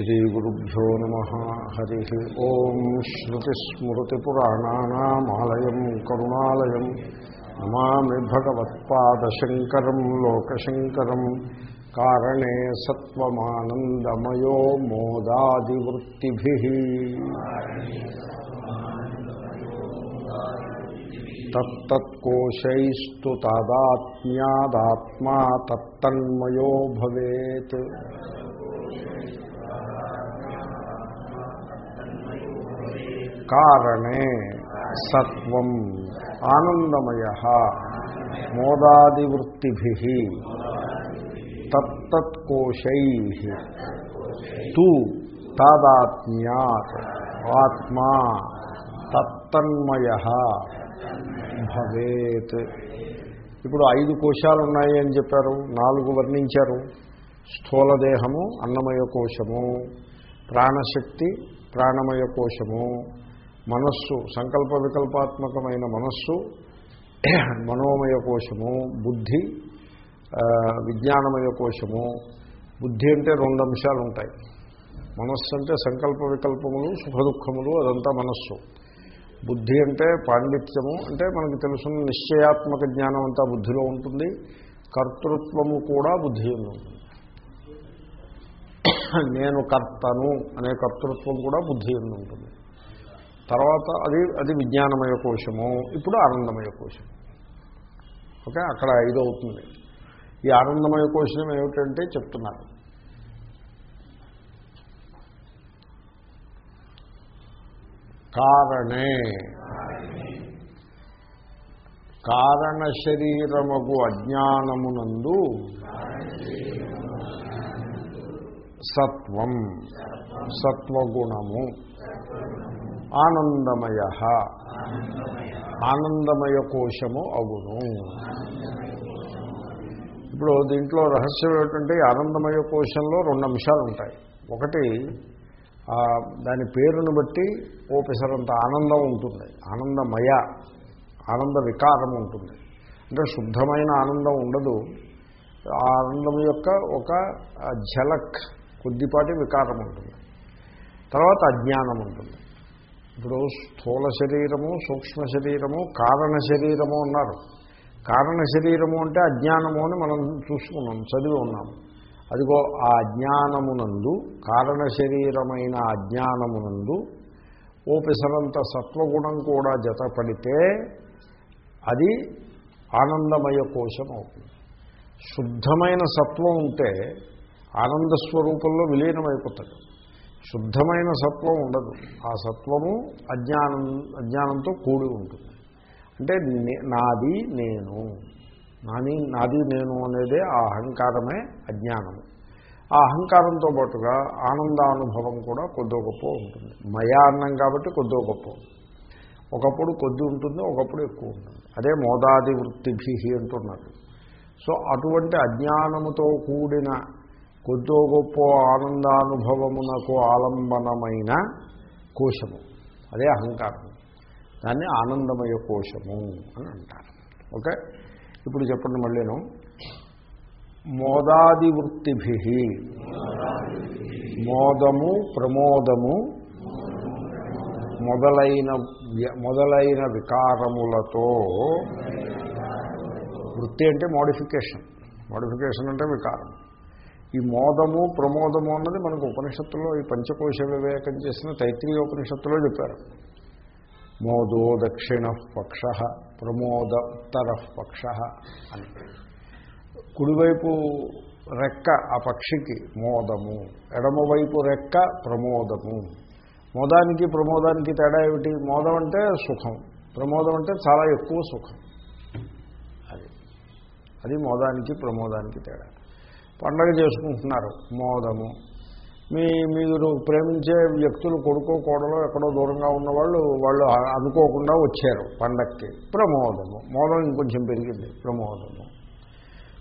శ్రీగురుభ్యో నమ హరి ఓం శ్రుతిస్మృతిపురాణానామాలయం కరుణాలయం నమామి భగవత్పాదశంకరం లోకశంకరం కారణే సత్వమానందమయో మోదాదివృత్తిభి తత్తత్కోశైస్తు తాదాత్మ్యాదాత్మా తత్తన్మయో భవేత్ కారణే సత్వం ఆనందమయ మోదాదివృత్తిభి తత్తత్కోశై తు తాదాత్మ్యాత్ ఆత్మా తత్తన్మయ భవేత్. ఇప్పుడు ఐదు కోశాలు ఉన్నాయి అని చెప్పారు నాలుగు వర్ణించారు. స్థూలదేహము అన్నమయ కోశము ప్రాణశక్తి ప్రాణమయ కోశము మనస్సు సంకల్ప వికల్పాత్మకమైన మనస్సు మనోమయ కోశము బుద్ధి విజ్ఞానమయ కోశము. బుద్ధి అంటే రెండు అంశాలు ఉంటాయి. మనస్సు అంటే సంకల్ప వికల్పములు సుఖదుఖములు అదంతా మనస్సు. బుద్ధి అంటే పాండిత్యము అంటే మనకు తెలుసున్న నిశ్చయాత్మక జ్ఞానం అంతా బుద్ధిలో ఉంటుంది. కర్తృత్వము కూడా బుద్ధి ఉంటుంది. నేను కర్తను అనే కర్తృత్వం కూడా బుద్ధి ఉంటుంది. తర్వాత అది అది విజ్ఞానమయ కోశము ఇప్పుడు ఆనందమయ కోశం. ఓకే అక్కడ ఐదు అవుతుంది ఈ ఆనందమయ కోశం ఏమిటంటే చెప్తున్నారు. కారణే. కారణ శరీరమగు అజ్ఞానమునందు సత్వం సత్వగుణము. ఆనందమయ. ఆనందమయ కోశము అగును ఇప్పుడు దీంట్లో రహస్యం ఏమిటంటే ఆనందమయ కోశంలో రెండు అంశాలు ఉంటాయి. ఒకటి దాని పేరును బట్టి ఓపెసరంత ఆనందం ఉంటుంది. ఆనందమయ ఆనంద వికారం ఉంటుంది. అంటే శుద్ధమైన ఆనందం ఉండదు. ఆనందం యొక్క ఒక ఝలక్ కొద్దిపాటి వికారం ఉంటుంది. తర్వాత అజ్ఞానం ఉంటుంది. ఇప్పుడు స్థూల శరీరము సూక్ష్మ శరీరము కారణ శరీరము అన్నారు. కారణ శరీరము అంటే అజ్ఞానము అని మనం చూసుకున్నాం చదివి ఉన్నాము అదిగో ఆ అజ్ఞానమునందు కారణ శరీరమైన అజ్ఞానమునందు ఓపెసరంత సత్వగుణం కూడా జతపడితే అది ఆనందమయ కోశం అవుతుంది. శుద్ధమైన సత్వం ఉంటే ఆనంద స్వరూపంలో విలీనమైపోతాడు. శుద్ధమైన సత్వం ఉండదు. ఆ సత్వము అజ్ఞానం అజ్ఞానంతో కూడి ఉంటుంది. అంటే నాది నేను. నాని నాది నేను అనేదే ఆ అహంకారమే అజ్ఞానము. ఆ అహంకారంతో పాటుగా ఆనందానుభవం కూడా కొద్దో గొప్ప ఉంటుంది. మయా అన్నం కాబట్టి కొద్దో గొప్ప ఒకప్పుడు కొద్ది ఉంటుంది ఒకప్పుడు ఎక్కువ ఉంటుంది. అదే మోదాది వృత్తిభి అంటున్నారు. సో అటువంటి అజ్ఞానముతో కూడిన కొద్దో గొప్ప ఆనందానుభవమునకు ఆలంబనమైన కోశము. అదే అహంకారం. దాన్ని ఆనందమయ కోశము అని అంటారు. ఓకే? ఇప్పుడు చెప్పండి మళ్ళీను. మోదాది వృత్తిభి మోదము ప్రమోదము మొదలైన మొదలైన వికారములతో వృత్తి అంటే మోడిఫికేషన్. మోడిఫికేషన్ అంటే వికారం. ఈ మోదము ప్రమోదము అన్నది మనకు ఉపనిషత్తులో ఈ పంచకోశ వివేకం చేసిన తైత్రీయ ఉపనిషత్తులో చెప్పారు. మోదో దక్షిణ పక్ష ప్రమోద ఉత్తర పక్ష అని. కుడివైపు రెక్క ఆ పక్షికి మోదము ఎడమవైపు రెక్క ప్రమోదము. మోదానికి ప్రమోదానికి తేడా ఏమిటి? మోదం అంటే సుఖం ప్రమోదం అంటే చాలా ఎక్కువ సుఖం. అది. అది మోదానికి ప్రమోదానికి తేడా. పండగ చేసుకుంటున్నారు మోదము. మీ మీరు ప్రేమించే వ్యక్తులు కొడుకో కోడలో ఎక్కడో దూరంగా ఉన్నవాళ్ళు వాళ్ళు అనుకోకుండా వచ్చారు పండక్కి. ప్రమోదము. మోదం ఇంకొంచెం పెరిగింది ప్రమోదము.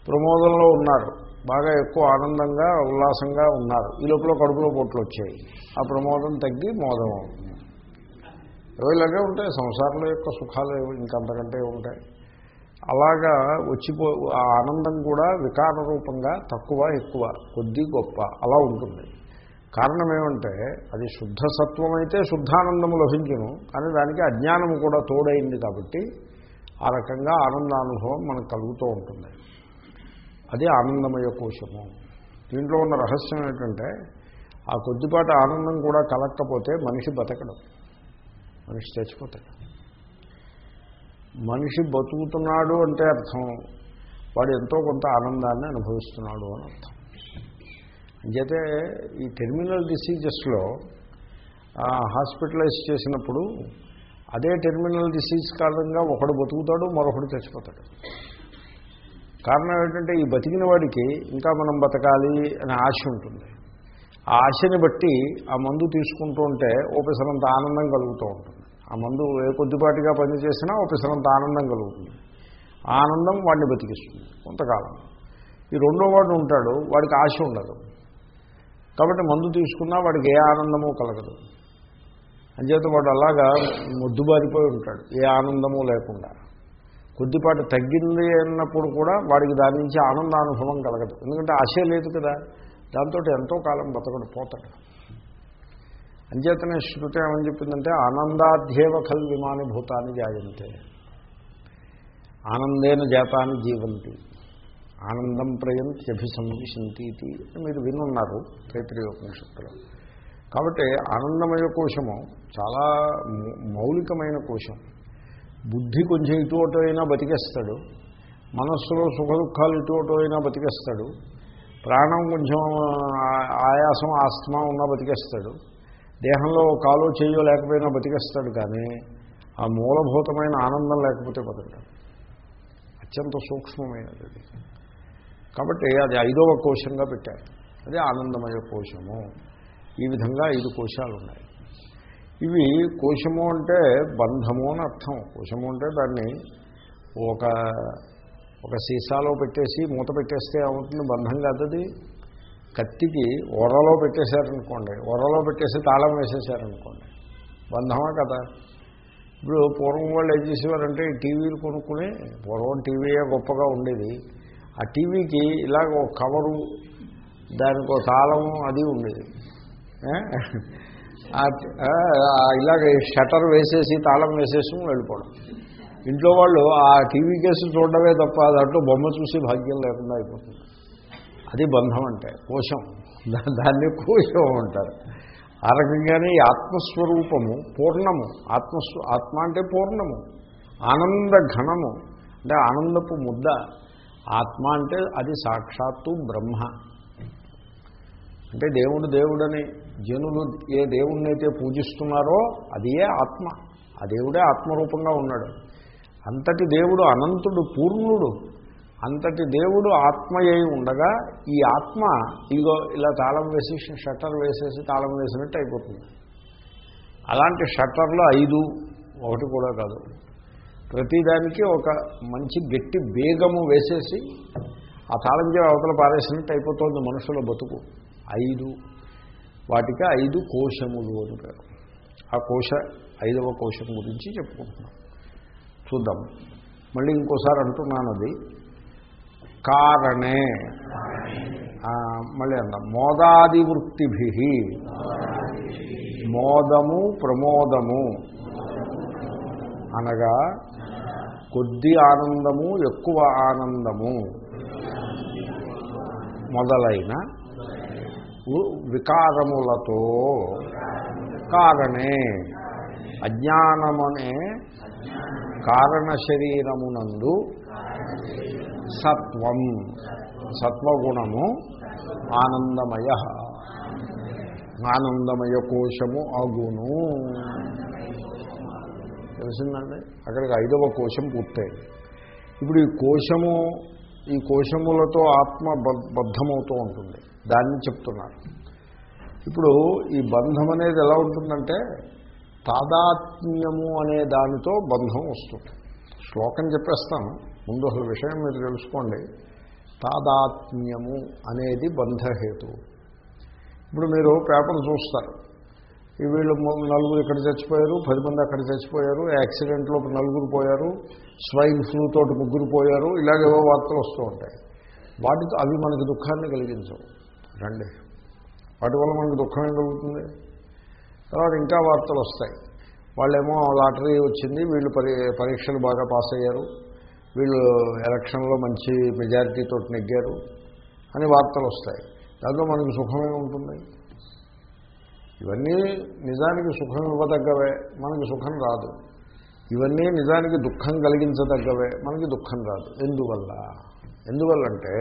ప్రమోదంలో ఉన్నారు. బాగా ఎక్కువ ఆనందంగా ఉల్లాసంగా ఉన్నారు. ఈ లోపల కడుపులో పొట్లు వచ్చాయి. ఆ ప్రమోదం తగ్గి మోదం అవుతుంది. ఇలాగే ఉంటాయి సంసారంలో యొక్క సుఖాలు ఇంకంతకంటే ఉంటాయి. అలాగా వచ్చిపో ఆ ఆనందం కూడా వికార రూపంగా తక్కువ ఎక్కువ కొద్ది గొప్ప అలా ఉంటుంది. కారణం ఏమంటే అది శుద్ధ సత్వం అయితే శుద్ధానందము లభించును కానీ దానికి అజ్ఞానము కూడా తోడైంది కాబట్టి ఆ రకంగా ఆనందానుభవం మనకు కలుగుతూ ఉంటుంది. అది ఆనందమయ కోశము. దీంట్లో ఉన్న రహస్యం ఏంటంటే ఆ కొద్దిపాటి ఆనందం కూడా కలక్కపోతే మనిషి బతకడం. మనిషి చచ్చిపోతాడు. మనిషి బతుకుతున్నాడు అంటే అర్థం. వాడు ఎంతో కొంత ఆనందాన్ని అనుభవిస్తున్నాడు అని అర్థం. అంచేతే ఈ టెర్మినల్ డిసీజెస్లో హాస్పిటలైజ్ చేసినప్పుడు అదే టెర్మినల్ డిసీజ్ కారణంగా ఒకడు బతుకుతాడు మరొకడు చచ్చిపోతాడు. కారణం ఏంటంటే ఈ బతికిన వాడికి ఇంకా మనం బతకాలి అనే ఆశ ఉంటుంది. ఆ ఆశని బట్టి ఆ మందు తీసుకుంటూ ఉంటే ఓపెసరంత ఆనందం కలుగుతూ ఉంటుంది. ఆ మందు ఏ కొద్దిపాటిగా పనిచేసినా ఓపెసరంత ఆనందం కలుగుతుంది. ఆనందం వాడిని బతికిస్తుంది కొంతకాలం. ఈ రెండో వాడు ఉంటాడు వాడికి ఆశ ఉండదు. కాబట్టి మందు తీసుకున్నా వాడికి ఏ ఆనందమూ కలగదు. అంచేత వాడు అలాగా ముద్దుబారిపోయి ఉంటాడు ఏ ఆనందము లేకుండా. కొద్దిపాటి తగ్గింది అన్నప్పుడు కూడా వాడికి దాని నుంచి ఆనందానుభవం కలగదు. ఎందుకంటే ఆశ లేదు కదా దాంతో ఎంతో కాలం బతకడు పోతాడు. అంచేతనే శృతి ఏమని చెప్పిందంటే ఆనందాధ్యేవ ఖల్ విమాని భూతాన్ని జాయంతే. ఆనందేన జాతాన్ని జీవంతి. ఆనందం ప్రయంత్యభిసంవిశంతి ఇది మీరు వినున్నారు తైత్రీయోపనిషత్తులో కాబట్టి ఆనందమయ కోశము చాలా మౌలికమైన కోశం. బుద్ధి కొంచెం ఇటు అటు అయినా బతికేస్తాడు. మనస్సులో సుఖ దుఃఖాలు ఇటు అటు అయినా బతికేస్తాడు. ప్రాణం కొంచెం ఆయాసం ఆస్తమా ఉన్నా బతికేస్తాడు. దేహంలో కాలో చేయో లేకపోయినా బతికేస్తాడు కానీ ఆ మూలభూతమైన ఆనందం లేకపోతే బతకడం. అత్యంత సూక్ష్మమైనది అది. కాబట్టి అది ఐదవ కోశంగా పెట్టారు. అదే ఆనందమయ కోశము. ఈ విధంగా ఐదు కోశాలు ఉన్నాయి ఇవి కోశము అంటే బంధము అని అర్థం. కోశము అంటే దాన్ని ఒక ఒక సీసాలో పెట్టేసి మూత పెట్టేస్తే ఏమవుతుంది? బంధం కాదు కత్తికి ఒరలో పెట్టేశారనుకోండి ఒరలో పెట్టేసి తాళం వేసేసారనుకోండి బంధమా కదా? ఇప్పుడు పూర్వం వాళ్ళు ఏం చేసేవారంటే టీవీలు కొనుక్కుని పూర్వం టీవీయే గొప్పగా ఉండేది ఆ టీవీకి ఇలాగ ఒక కవరు దానికి ఒక తాళము అది ఉండేది. ఇలాగ షటర్ వేసేసి తాళం వేసేసి వెళ్ళిపోవడం. ఇంట్లో వాళ్ళు ఆ టీవీ కేసు చూడడమే తప్ప దాంట్లో బొమ్మ చూసి భాగ్యం లేకుండా అయిపోతుంది. అది బంధం అంటే కోశం. దాన్ని కోశం అంటారు. ఆ రకంగానే ఆత్మస్వరూపము పూర్ణము. ఆత్మస్వ ఆత్మ అంటే పూర్ణము. ఆనంద ఘనము అంటే ఆనందపు ముద్ద. ఆత్మ అంటే అది సాక్షాత్తు బ్రహ్మ. అంటే దేవుడు దేవుడని జనులు ఏ దేవుణ్ణైతే పూజిస్తున్నారో అది ఏ ఆత్మ. ఆ దేవుడే ఆత్మరూపంగా ఉన్నాడు. అంతటి దేవుడు అనంతుడు పూర్ణుడు. అంతటి దేవుడు ఆత్మయ్యి ఉండగా ఈ ఆత్మ ఇగో ఇలా తాళం వేసి షట్టర్ వేసేసి తాళం వేసినట్టు అయిపోతుంది. అలాంటి షట్టర్లు ఐదు ఒకటి కూడా కాదు. ప్రతిదానికి ఒక మంచి గట్టి బేగము వేసేసి ఆ తాళం చేయ అవతల పారేసినట్టు అయిపోతుంది మనుషుల బతుకు. ఐదు. వాటికి ఐదు కోశములు అని పేరు. ఆ కోశ ఐదవ కోశం గురించి చెప్పుకుంటున్నాం. చూద్దాం. మళ్ళీ ఇంకోసారి అంటున్నాను అది కారణే. మళ్ళీ అన్నాం మోదాది వృత్తిభి మోదము ప్రమోదము. అనగా కొద్ది ఆనందము ఎక్కువ ఆనందము. మొదలైన వికారములతో కారణే. అజ్ఞానమనే కారణ శరీరమునందు సత్వం సత్వగుణము ఆనందమయ. ఆనందమయ కోశము అగును. తెలిసిందండి? అక్కడికి ఐదవ కోశం పూర్తయింది. ఇప్పుడు ఈ కోశము ఈ కోశములతో ఆత్మ బద్ధమవుతూ ఉంటుంది. దాన్ని చెప్తున్నారు. ఇప్పుడు ఈ బంధం అనేది ఎలా ఉంటుందంటే తాదాత్మ్యము అనే దానితో బంధం వస్తుంది. శ్లోకం చెప్పేస్తాను. ముందు అసలు విషయం మీరు తెలుసుకోండి. తాదాత్మ్యము అనేది బంధహేతు ఇప్పుడు మీరు పేపర్ చూస్తారు. ఈ వీళ్ళు నలుగురు ఇక్కడ చచ్చిపోయారు పది మంది అక్కడ చచ్చిపోయారు యాక్సిడెంట్లో నలుగురు పోయారు స్వైన్ ఫ్లూ తోటి ముగ్గురు పోయారు ఇలాగేవో వార్తలు వస్తూ ఉంటాయి. వాటితో అవి మనకి దుఃఖాన్ని కలిగించవు. రండి. వాటి వల్ల మనకు దుఃఖం ఏం కలుగుతుంది? తర్వాత ఇంకా వార్తలు వస్తాయి. వాళ్ళేమో లాటరీ వచ్చింది వీళ్ళు పరీక్షలు బాగా పాస్ అయ్యారు. వీళ్ళు ఎలక్షన్లో మంచి మెజారిటీతో నెగ్గారు అని వార్తలు వస్తాయి. దాంతో మనకి సుఖమే ఉంటుంది. ఇవన్నీ నిజానికి సుఖం ఇవ్వదగ్గవే మనకి సుఖం రాదు. ఇవన్నీ నిజానికి దుఃఖం కలిగించదగ్గవే మనకి దుఃఖం రాదు. ఎందువల్ల? ఎందువల్లంటే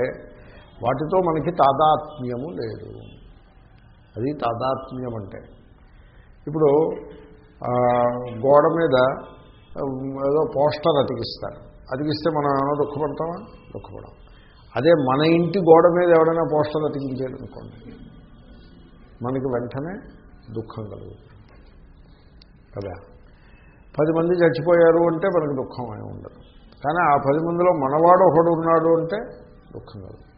వాటితో మనకి తాదాత్మ్యము లేదు. అది తాదాత్మ్యం అంటే ఇప్పుడు గోడ మీద ఏదో పోస్టర్ అతికిస్తారు. అతికిస్తే మనం ఏమైనా దుఃఖపడతామా? దుఃఖపడం అదే మన ఇంటి గోడ మీద ఎవడైనా పోస్టర్ అతికించాడు అనుకోండి మనకి వెంటనే దుఃఖం కలుగుతుంది. కదా? పది మంది చచ్చిపోయారు అంటే మనకు దుఃఖం ఏమి ఉండదు. కానీ ఆ పది మందిలో మనవాడు ఒకడు ఉన్నాడు అంటే దుఃఖం కలుగుతుంది.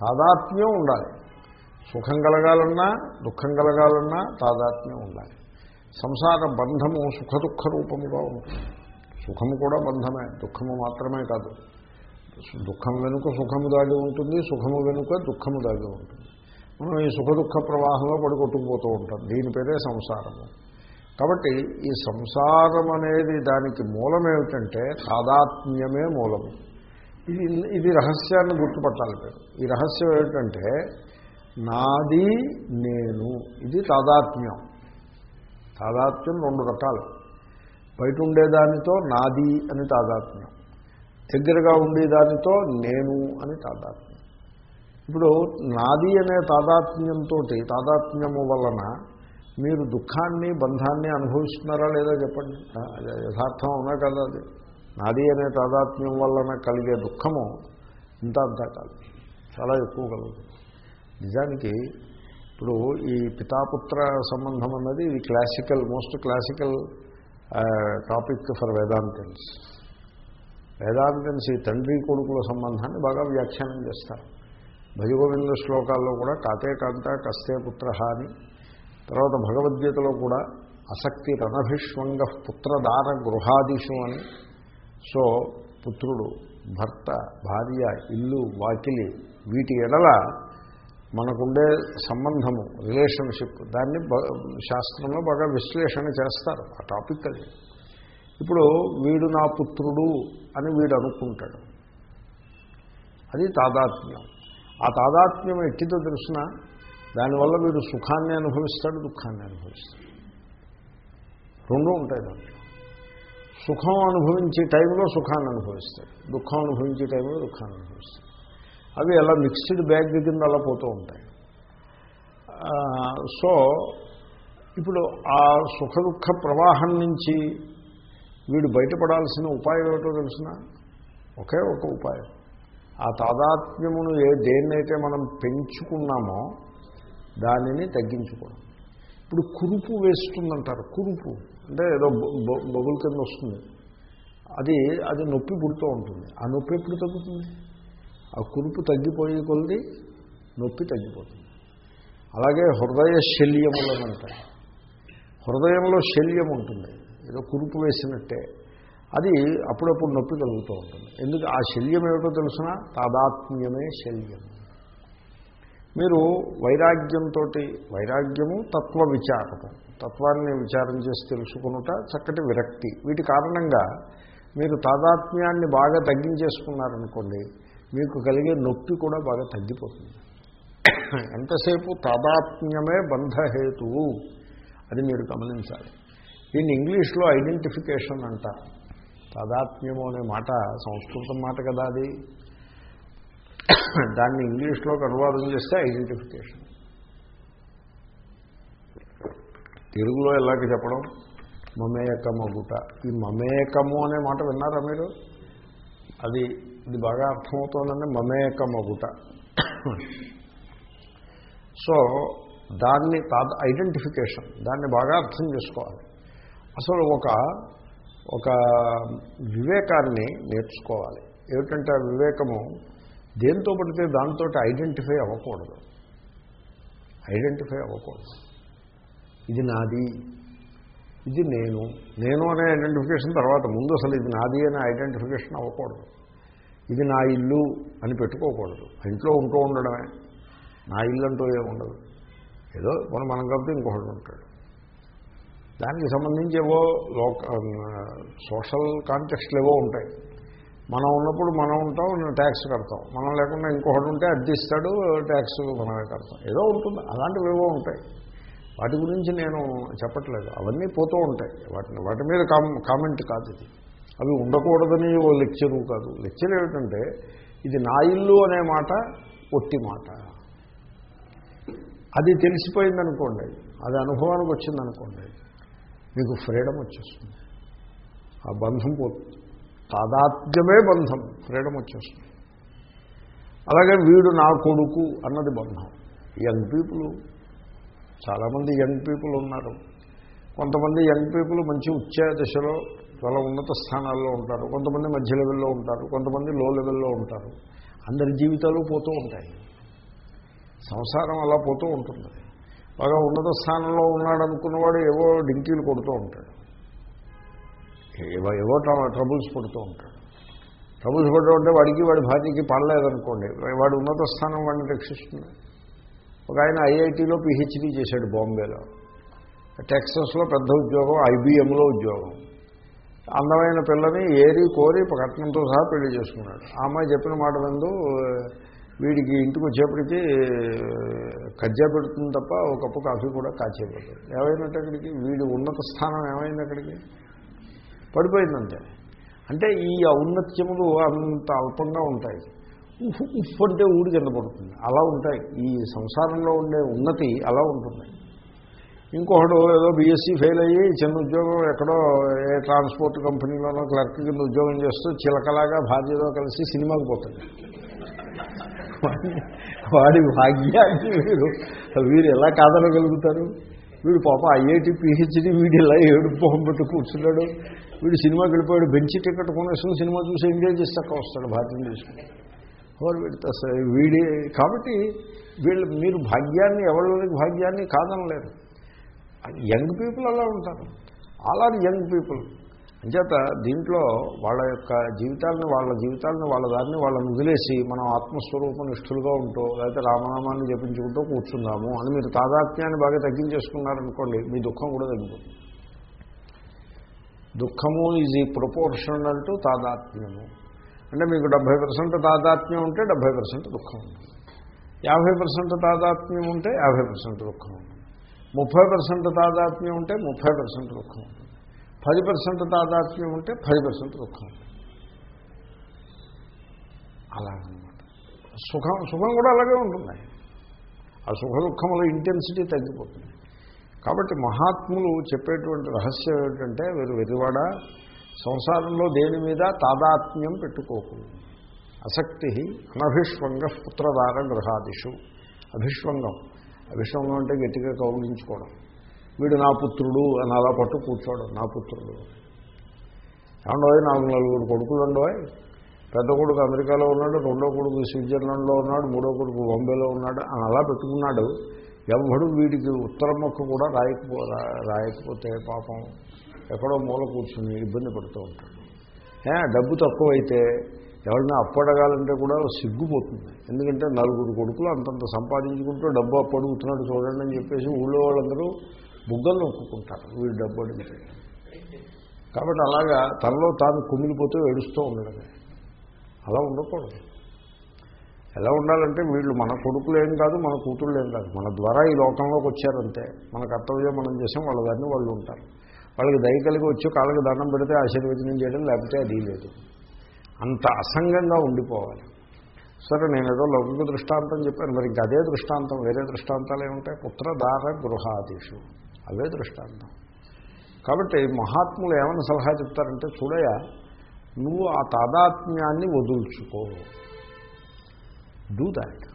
తాదాత్మ్యం ఉండాలి. సుఖం కలగాలన్నా దుఃఖం కలగాలన్నా తాదాత్మ్యం ఉండాలి. సంసార బంధము సుఖ దుఃఖ రూపముగా ఉంటుంది. సుఖము కూడా బంధమే దుఃఖము మాత్రమే కాదు. దుఃఖం వెనుక సుఖము దాగి ఉంటుంది సుఖము వెనుక దుఃఖము దాగి ఉంటుంది. మనం ఈ సుఖ దుఃఖ ప్రవాహంలో పడి కొట్టుకుపోతూ ఉంటాం. దీని పేరే సంసారము. కాబట్టి ఈ సంసారం అనేది దానికి మూలం ఏమిటంటే తాదాత్మ్యమే మూలము. ఇది ఇది రహస్యాన్ని గుర్తుపట్టాలి మీరు. ఈ రహస్యం ఏమిటంటే నాది నేను. ఇది తాదాత్మ్యం. తాదాత్మ్యం రెండు రకాలు. బయట ఉండేదానితో నాది అని తాదాత్మ్యం. దగ్గరగా ఉండేదానితో నేను అని తాదాత్మ్యం. ఇప్పుడు నాది అనే తాదాత్మ్యంతో తాదాత్మ్యము వలన మీరు దుఃఖాన్ని బంధాన్ని అనుభవిస్తున్నారా లేదా చెప్పండి? యథార్థం అవునా కదా అది? నాది అనే తాదాత్మ్యం వలన కలిగే దుఃఖము ఇంత అంతా కాదు. చాలా ఎక్కువ కలదు. నిజానికి ఇప్పుడు ఈ పితాపుత్ర సంబంధం అన్నది ఇది classical most classical topic for వేదాంతన్స్ వేదాంతన్స్ ఈ తండ్రి కొడుకుల సంబంధాన్ని బాగా వ్యాఖ్యానం చేస్తారు. భజగోవింద శ్లోకాల్లో కూడా కాతే కాంత కస్తే పుత్ర అని. తర్వాత భగవద్గీతలో కూడా అసక్తి రణభిష్వంగ పుత్రదాన గృహాదిషు అని. సో పుత్రుడు భర్త భార్య ఇల్లు వాకిలి వీటి ఎడల మనకుండే సంబంధము రిలేషన్షిప్ దాన్ని శాస్త్రంలో బాగా విశ్లేషణ చేస్తారు ఆ టాపిక్ అది. ఇప్పుడు వీడు నా పుత్రుడు అని వీడు అనుకుంటాడు. అది తాదాత్మ్యం. ఆ తాదాత్మ్యం ఎట్టిదో తెలిసిన? దానివల్ల వీడు సుఖాన్ని అనుభవిస్తాడు దుఃఖాన్ని అనుభవిస్తాడు. రెండూ ఉంటాయి దాంట్లో. సుఖం అనుభవించే టైంలో సుఖాన్ని అనుభవిస్తాడు. దుఃఖం అనుభవించే టైంలో దుఃఖాన్ని అనుభవిస్తాడు. అవి అలా మిక్స్డ్ బ్యాగ్ కింద అలా పోతూ ఉంటాయి. సో ఇప్పుడు ఆ సుఖ దుఃఖ ప్రవాహం నుంచి వీడు బయటపడాల్సిన ఉపాయం ఏమిటో తెలిసిన? ఒకే ఒక ఉపాయం. ఆ తాదాత్మ్యమును ఏ దేన్నైతే మనం పెంచుకున్నామో దానిని తగ్గించుకోవడం. ఇప్పుడు కురుపు వేస్తుందంటారు. కురుపు అంటే ఏదో బొ- బొ- బొగుల కింద వస్తుంది. అది అది నొప్పి పుడుతూ ఉంటుంది. ఆ నొప్పి ఎప్పుడు తగ్గుతుంది? ఆ కురుపు తగ్గిపోయే కొలది నొప్పి తగ్గిపోతుంది. అలాగే హృదయ శల్యములను అంటారు హృదయంలో శల్యం ఉంటుంది. ఏదో కురుపు వేసినట్టే. అది అప్పుడప్పుడు నొప్పి కలుగుతూ ఉంటుంది. ఎందుకు? ఆ శల్యం ఏమిటో తెలిసిన? తాదాత్మ్యమే శల్యం. మీరు వైరాగ్యంతో వైరాగ్యము తత్వ విచారము. తత్వాన్ని విచారం చేసి తెలుసుకునుట చక్కటి విరక్తి. వీటి కారణంగా మీరు తాదాత్మ్యాన్ని బాగా తగ్గించేసుకున్నారనుకోండి మీకు కలిగే నొప్పి కూడా బాగా తగ్గిపోతుంది. ఎంతసేపు తాదాత్మ్యమే బంధహేతువు అది మీరు గమనించాలి. దీన్ని ఇంగ్లీష్లో ఐడెంటిఫికేషన్ అంటారు తాదాత్మ్యము అనే మాట సంస్కృతం మాట కదా అది. దాన్ని ఇంగ్లీష్లోకి అనువాదం చేస్తే ఐడెంటిఫికేషన్. తెలుగులో ఎలాగ చెప్పడం? మమేకమగుట. ఈ మమేకము అనే మాట విన్నారా మీరు? అది ఇది బాగా అర్థమవుతోందండి మమేకమగుట. సో దాన్ని తాద ఐడెంటిఫికేషన్ దాన్ని బాగా అర్థం చేసుకోవాలి. అసలు ఒక ఒక వివేకాన్ని నేర్చుకోవాలి. ఏమిటంటే ఆ వివేకము దేంతో పడితే దాంతో ఐడెంటిఫై అవ్వకూడదు. ఐడెంటిఫై అవ్వకూడదు. ఇది నాది ఇది నేను. నేను అనే ఐడెంటిఫికేషన్ తర్వాత ముందు అసలు ఇది నాది అనే ఐడెంటిఫికేషన్ అవ్వకూడదు. ఇది నా ఇల్లు అని పెట్టుకోకూడదు. ఇంట్లో ఉంటూ ఉండడమే. నా ఇల్లు అంటూ ఏముండదు ఏదో మనం మనం కాబట్టి ఇంకొకటి ఉంటాడు. దానికి సంబంధించి ఏవో లోక సోషల్ కాంటెక్స్ట్లు ఏవో ఉంటాయి. మనం ఉన్నప్పుడు మనం ఉంటాం ట్యాక్స్ కడతాం. మనం లేకుండా ఇంకొకటి ఉంటే అద్దెస్తాడు ట్యాక్స్ మనమే కడతాం. ఏదో ఉంటుంది. అలాంటివి ఏవో ఉంటాయి. వాటి గురించి నేను చెప్పట్లేదు. అవన్నీ పోతూ ఉంటాయి. వాటిని వాటి మీద కామెంట్ కాదు ఇది. అవి ఉండకూడదని ఓ లెక్చరు కాదు. లెక్చర్ ఏమిటంటే ఇది నా ఇల్లు అనే మాట ఒట్టి మాట. అది తెలిసిపోయిందనుకోండి. అది అనుభవానికి వచ్చిందనుకోండి. మీకు ఫ్రీడమ్ వచ్చేస్తుంది. ఆ బంధం పోతుంది తాదాత్మ్యమే బంధం ఫ్రీడమ్ వచ్చేస్తుంది. అలాగే వీడు నా కొడుకు అన్నది బంధం. యంగ్ పీపుల్ చాలామంది యంగ్ పీపుల్ ఉన్నారు. కొంతమంది యంగ్ పీపుల్ మంచి ఉచ్చ దశలో చాలా ఉన్నత స్థానాల్లో ఉంటారు. కొంతమంది మధ్య లెవెల్లో ఉంటారు. కొంతమంది లో లెవెల్లో ఉంటారు. అందరి జీవితాలు పోతూ ఉంటాయి. సంసారం అలా పోతూ ఉంటుంది. బాగా ఉన్నత స్థానంలో ఉన్నాడు అనుకున్నవాడు ఏవో డింకీలు కొడుతూ ఉంటాడు. ఏవో ఏవో ట్రబుల్స్ పడుతూ ఉంటాడు. ట్రబుల్స్ పడుతూ ఉంటే వాడికి వాడి భార్యకి పడలేదనుకోండి. వాడు ఉన్నత స్థానం వాడిని రక్షిస్తుంది. ఒక ఆయన ఐఐటీలో పిహెచ్డీ చేశాడు బాంబేలో. టెక్సస్లో పెద్ద ఉద్యోగం ఐబీఎంలో ఉద్యోగం. అందమైన పిల్లని ఏరి కోరి కట్నంతో సహా పెళ్ళి చేసుకున్నాడు. ఆ అమ్మాయి చెప్పిన మాట ముందు వీడికి ఇంటికి వచ్చేప్పటికి కజ్జా పెడుతుంది తప్ప ఒక కప్పు కాఫీ కూడా కాచేయబడుతుంది ఏమైనట్టు అక్కడికి? వీడి ఉన్నత స్థానం ఏమైంది అక్కడికి? పడిపోయిందంటే అంటే ఈ ఔన్నత్యములు అంత అల్పంగా ఉంటాయి. ఉఫ్ ఉఫ్ అంటే ఊడి కింద పడుతుంది. అలా ఉంటాయి. ఈ సంసారంలో ఉండే ఉన్నతి అలా ఉంటుంది. ఇంకొకడు ఏదో బీఎస్సీ ఫెయిల్ అయ్యి చిన్న ఉద్యోగం ఎక్కడో ఏ ట్రాన్స్పోర్ట్ కంపెనీలోనో క్లర్క్ కింద ఉద్యోగం చేస్తూ చిలకలాగా భార్యతో కలిసి సినిమాకి పోతుంది వాడి భాగ్యాన్ని వీరు వీరు ఎలా కాదనగలుగుతారు? వీడు పాప ఐఐటి పిహెచ్డి వీడు ఇలా ఏడు మొహం పెట్టి కూర్చున్నాడు? వీడు సినిమాకి వెళ్ళిపోయాడు బెంచి టికెట్ కొనేసుకుని సినిమా చూసి ఎంజాయ్ చేస్తాక వస్తాడు భాగ్యం తీసుకుని. ఎవరు వీడితో వీడి కాబట్టి వీళ్ళు మీరు భాగ్యాన్ని ఎవరి భాగ్యాన్ని కాదనలేరు. యంగ్ పీపుల్ అలా ఉంటారు. All are young people. అంచేత దీంట్లో వాళ్ళ యొక్క జీవితాలను వాళ్ళ జీవితాలను వాళ్ళ దాన్ని వాళ్ళని వదిలేసి మనం ఆత్మస్వరూప నిష్ఠులుగా ఉంటూ లేకపోతే రామనామాన్ని జపించుకుంటూ కూర్చుందాము అని మీరు తాదాత్మ్యాన్ని బాగా తగ్గించేసుకున్నారనుకోండి మీ దుఃఖం కూడా తగ్గిపోతుంది. దుఃఖము ఈజ్ ఈ ప్రపోర్షనల్ టు తాదాత్మ్యము. అంటే మీకు డెబ్భై పర్సెంట్ తాదాత్మ్యం ఉంటే డెబ్భై పర్సెంట్ దుఃఖం ఉంటుంది యాభై పర్సెంట్ తాదాత్మ్యం ఉంటే యాభై పర్సెంట్ దుఃఖం ఉంటుంది ముప్పై పర్సెంట్ తాదాత్మ్యం ఉంటే ముప్పై పర్సెంట్ దుఃఖం ఉంటుంది పది పర్సెంట్ తాదాత్మ్యం ఉంటే పది పర్సెంట్ దుఃఖం ఉంటుంది అలాగనమాట సుఖం సుఖం కూడా అలాగే ఉంటుంది ఆ సుఖ దుఃఖముల ఇంటెన్సిటీ తగ్గిపోతుంది. కాబట్టి మహాత్ములు చెప్పేటువంటి రహస్యం ఏమిటంటే వీరు వెరివాడ సంసారంలో దేని మీద తాదాత్మ్యం పెట్టుకోకు ఆసక్తి అనభిష్వంగ పుత్రదార గృహాదిషు. అభిష్వంగం. విషయంలో అంటే గట్టిగా కౌగిలించుకోవడం. వీడు నా పుత్రుడు అని అలా పట్టు కూర్చోవడం నా పుత్రుడు. ఏమండోయ్ నాలుగు నలుగురు కొడుకులు ఉండోయ్ పెద్ద కొడుకు అమెరికాలో ఉన్నాడు రెండో కొడుకు స్విట్జర్లాండ్లో ఉన్నాడు మూడో కొడుకు బాంబేలో ఉన్నాడు అని అలా పెట్టుకున్నాడు. ఎవడు వీడికి ఉత్తరం మొక్క కూడా రాయకపో రాయకపోతే పాపం ఎక్కడో మూల కూర్చుని ఇబ్బంది పడుతూ ఉంటాడు. డబ్బు తక్కువైతే ఎవరిని అప్పడగాలంటే కూడా సిగ్గుపోతుంది. ఎందుకంటే నలుగురు కొడుకులు అంతంత సంపాదించుకుంటూ డబ్బు అప్పడుగుతున్నాడు చూడండి అని చెప్పేసి ఊళ్ళో వాళ్ళందరూ బుగ్గలు నొక్కుంటారు వీడు డబ్బు అడిగితే. కాబట్టి అలాగా తనలో తాను కుమిలిపోతూ ఏడుస్తూ ఉండడమే. అలా ఉండకూడదు. ఎలా ఉండాలంటే వీళ్ళు మన కొడుకులు ఏం కాదు మన కూతుళ్ళు ఏం కాదు. మన ద్వారా ఈ లోకంలోకి వచ్చారంతే. మన కర్తవ్యం మనం చేసాం వాళ్ళ దాన్ని వాళ్ళు ఉంటారు. వాళ్ళకి దయ కలిగి వచ్చి కాళ్ళకి దండం పెడితే ఆశీర్వచనం చేయడం లేకపోతే అది లేదు. అంత అసంగంగా ఉండిపోవాలి. సరే నేను ఏదో లౌకిక దృష్టాంతం చెప్పాను. మరి ఇంకా అదే దృష్టాంతం వేరే దృష్టాంతాలు ఏముంటాయి? పుత్రదార గృహాదిషు. అవే దృష్టాంతం. కాబట్టి మహాత్ములు ఏమైనా సలహా చెప్తారంటే చూడయా నువ్వు ఆ తాదాత్మ్యాన్ని వదుల్చుకో. Do that.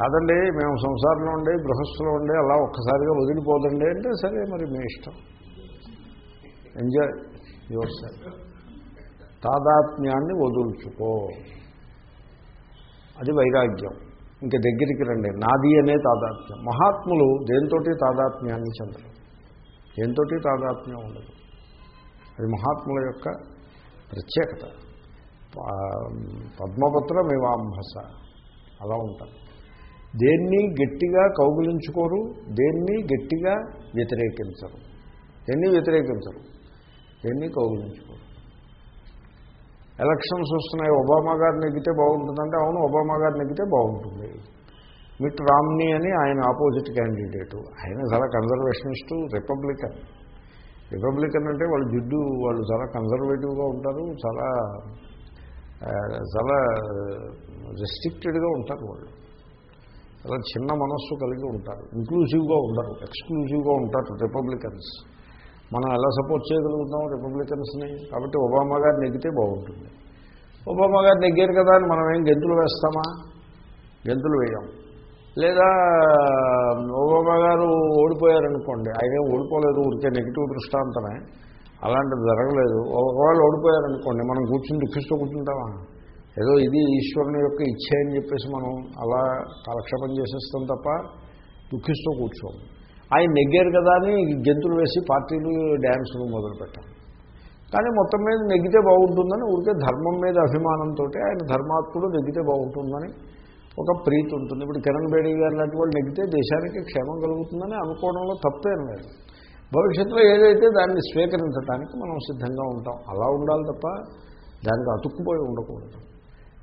కాదండి మేము సంసారంలో ఉండే గృహస్థులో ఉండే అలా ఒక్కసారిగా వదిలిపోదండి అంటే సరే మరి మీ ఇష్టం. ఎంజాయ్ యువర్ సెల్ఫ్ తాదాత్మ్యాన్ని వదులుచుకో. అది వైరాగ్యం. ఇంక దగ్గరికి రండి. నాది అనే తాదాత్మ్యం. మహాత్ములు దేంతోటి తాదాత్మ్యాన్ని చెందరు? దేంతోటి తాదాత్మ్యం ఉండదు. అది మహాత్ముల యొక్క ప్రత్యేకత. పద్మపత్ర మేవాంభస అలా ఉంటారు. దేన్ని గట్టిగా కౌగులించుకోరు దేన్ని గట్టిగా వ్యతిరేకించరు. దేన్ని వ్యతిరేకించరు? దేన్ని కౌగులించుకోరు. ఎలక్షన్స్ వస్తున్నాయి ఒబామా గారు నెగ్గితే బాగుంటుందంటే అవును ఒబామా గారు నెగ్గితే బాగుంటుంది. మిట్ రామ్నీ అని ఆయన ఆపోజిట్ క్యాండిడేటు. ఆయన చాలా కన్జర్వేషనిస్టు రిపబ్లికన్ రిపబ్లికన్ అంటే వాళ్ళు జిడ్డు వాళ్ళు చాలా కన్జర్వేటివ్గా ఉంటారు చాలా చాలా రెస్ట్రిక్టెడ్గా ఉంటారు వాళ్ళు. చాలా చిన్న మనస్సు కలిగి ఉంటారు. ఇంక్లూజివ్గా ఉండరు ఎక్స్క్లూజివ్గా ఉంటారు రిపబ్లికన్స్ మనం ఎలా సపోర్ట్ చేయగలుగుతాం రిపబ్లికన్స్ని. కాబట్టి ఒబామా గారు నెగ్గితే బాగుంటుంది. ఒబామా గారు నెగ్గారు కదా అని మనం ఏం గెంతులు వేస్తామా? గెంతులు వేయం. లేదా ఒబామా గారు ఓడిపోయారనుకోండి ఆయన ఓడిపోలేదు ఊరికే నెగిటివ్ దృష్టాంతమే అలాంటిది జరగలేదు. ఒకవేళ ఓడిపోయారనుకోండి మనం కూర్చుని దుఃఖిస్తూ కూర్చుంటామా? ఏదో ఇది ఈశ్వరుని యొక్క ఇచ్చ అని చెప్పేసి మనం అలా కాలక్షేపం చేసేస్తాం తప్ప దుఃఖిస్తూ కూర్చోం ఆయన నెగ్గారు కదా అని గెంతులు వేసి పార్టీలు డ్యాన్సులు మొదలుపెట్టాం. కానీ మొత్తం మీద నెగ్గితే బాగుంటుందని ఊరికే ధర్మం మీద అభిమానంతో ఆయన ధర్మాత్ముడు నెగ్గితే బాగుంటుందని ఒక ప్రీతి ఉంటుంది. ఇప్పుడు కిరణ్ బేడీ గారు లాంటి వాళ్ళు నెగ్గితే దేశానికి క్షేమం కలుగుతుందని అనుకోవడంలో తప్పేం లేదు. భవిష్యత్తులో ఏదైతే దాన్ని స్వీకరించడానికి మనం సిద్ధంగా ఉంటాం అలా ఉండాలి తప్ప దానికి అతుక్కుపోయి ఉండకూడదు.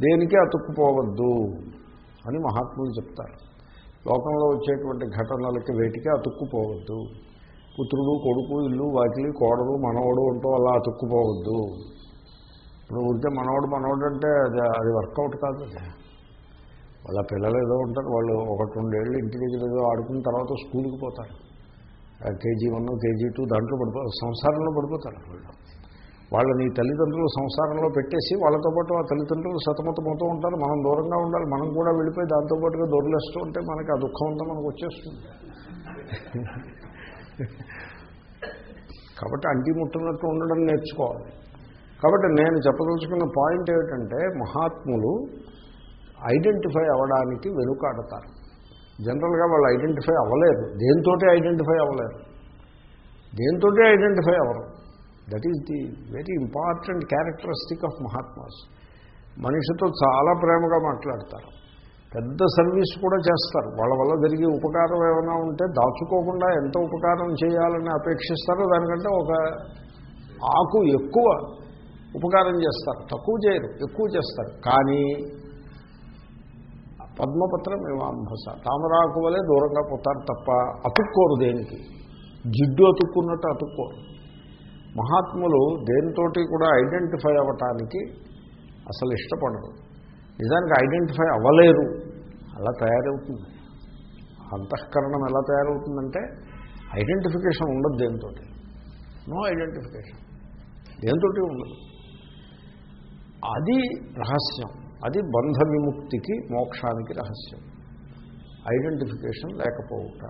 దేనికి అతుక్కుపోవద్దు అని మహాత్ములు చెప్తారు. లోకంలో వచ్చేటువంటి ఘటనలకి వేటికి అతుక్కుపోవద్దు. పుత్రుడు కొడుకు ఇల్లు వాకిలి కోడలు మనవడు ఉంటూ అలా అతుక్కుపోవద్దు. ఇప్పుడు ఊరికే మనవడు మనవడు అంటే అది అది వర్కౌట్ కాదు వాళ్ళ పిల్లలు ఏదో ఉంటారు వాళ్ళు ఒకటి రెండేళ్ళు ఇంటి దగ్గర ఏదో ఆడుకున్న తర్వాత స్కూల్కి పోతారు. కేజీ వన్ కేజీ టూ దాంట్లో పడిపో సంసారంలో పడిపోతారు వాళ్ళు. వాళ్ళని తల్లిదండ్రులు సంసారంలో పెట్టేసి వాళ్ళతో పాటు ఆ తల్లిదండ్రులు సతమతమవుతూ ఉంటారు. మనం దూరంగా ఉండాలి. మనం కూడా వెళ్ళిపోయి దాంతోపాటుగా దొరలేస్తూ ఉంటే మనకి ఆ దుఃఖం అంతా మనకు వచ్చేస్తుంది. కాబట్టి అంటి ముట్టున్నట్టు ఉండడం నేర్చుకోవాలి. కాబట్టి నేను చెప్పదలుచుకున్న పాయింట్ ఏమిటంటే మహాత్ములు ఐడెంటిఫై అవ్వడానికి వెనుకాడతారు. జనరల్గా వాళ్ళు ఐడెంటిఫై అవ్వలేరు. దేనితోటి ఐడెంటిఫై అవ్వలేరు? దేంతో ఐడెంటిఫై అవ్వరు? That is the very important characteristic of mahatmas మనిషితో చాలా ప్రేమగా మాట్లాడతారు. పెద్ద సర్వీస్ కూడా చేస్తారు. వాళ్ళ వల్ల జరిగే ఉపకారం ఏమైనా ఉంటే దాచుకోకుండా ఎంత ఉపకారం చేయాలని అపేక్షిస్తారో దానికంటే ఒక ఆకు ఎక్కువ ఉపకారం చేస్తారు. తక్కువ చేయరు ఎక్కువ చేస్తారు. కానీ పద్మపత్రం ఇవాంభస తామరాకు వలె దూరంగా పోతారు తప్ప అతుక్కోరు దేనికి? జిడ్డు అతుక్కున్నట్టు అతుక్కోరు. మహాత్ములు దేనితోటి కూడా ఐడెంటిఫై అవ్వటానికి అసలు ఇష్టపడరు. నిజానికి ఐడెంటిఫై అవ్వలేరు. అలా తయారవుతుంది. అంతఃకరణం ఎలా తయారవుతుందంటే ఐడెంటిఫికేషన్ ఉండదు దేనితో నో ఐడెంటిఫికేషన్. దేంతోటి ఉండదు. అది రహస్యం. అది బంధ విముక్తికి మోక్షానికి రహస్యం. ఐడెంటిఫికేషన్ లేకపోవుట.